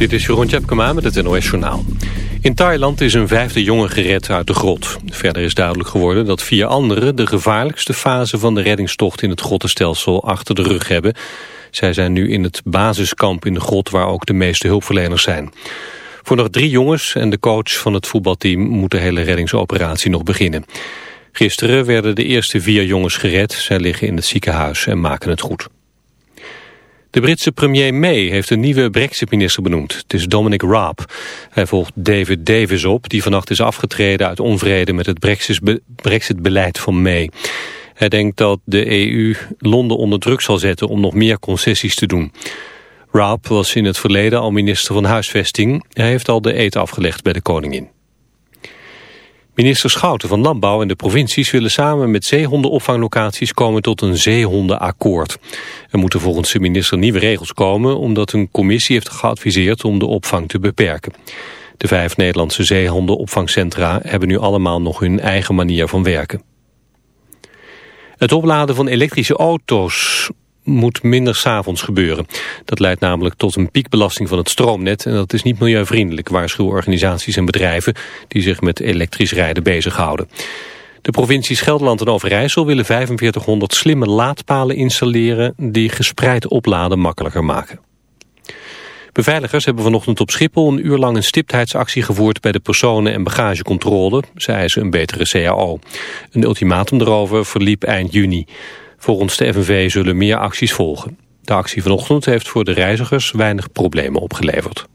Dit is Jeroen Tjepkema met het NOS Journaal. In Thailand is een vijfde jongen gered uit de grot. Verder is duidelijk geworden dat vier anderen... de gevaarlijkste fase van de reddingstocht in het grottenstelsel achter de rug hebben. Zij zijn nu in het basiskamp in de grot waar ook de meeste hulpverleners zijn. Voor nog drie jongens en de coach van het voetbalteam... moet de hele reddingsoperatie nog beginnen. Gisteren werden de eerste vier jongens gered. Zij liggen in het ziekenhuis en maken het goed. De Britse premier May heeft een nieuwe brexit-minister benoemd. Het is Dominic Raab. Hij volgt David Davis op, die vannacht is afgetreden uit onvrede met het brexit-beleid van May. Hij denkt dat de EU Londen onder druk zal zetten om nog meer concessies te doen. Raab was in het verleden al minister van Huisvesting. Hij heeft al de eet afgelegd bij de koningin. Minister Schouten van Landbouw en de provincies willen samen met zeehondenopvanglocaties komen tot een zeehondenakkoord. Er moeten volgens de minister nieuwe regels komen omdat een commissie heeft geadviseerd om de opvang te beperken. De vijf Nederlandse zeehondenopvangcentra hebben nu allemaal nog hun eigen manier van werken. Het opladen van elektrische auto's moet minder s'avonds gebeuren. Dat leidt namelijk tot een piekbelasting van het stroomnet... en dat is niet milieuvriendelijk, waarschuwen organisaties en bedrijven... die zich met elektrisch rijden bezighouden. De provincies Gelderland en Overijssel willen 4500 slimme laadpalen installeren... die gespreid opladen makkelijker maken. Beveiligers hebben vanochtend op Schiphol een uur lang een stiptheidsactie gevoerd bij de personen- en bagagecontrole. Ze eisen een betere CAO. Een ultimatum erover verliep eind juni. Volgens de FNV zullen meer acties volgen. De actie vanochtend heeft voor de reizigers weinig problemen opgeleverd.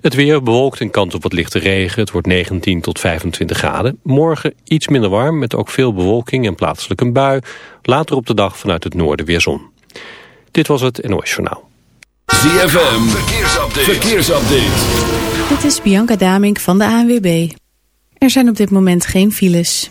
Het weer bewolkt en kans op wat lichte regen. Het wordt 19 tot 25 graden. Morgen iets minder warm met ook veel bewolking en plaatselijk een bui. Later op de dag vanuit het noorden weer zon. Dit was het NOS Journaal. ZFM, verkeersupdate. verkeersupdate. Dit is Bianca Damink van de ANWB. Er zijn op dit moment geen files.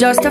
just a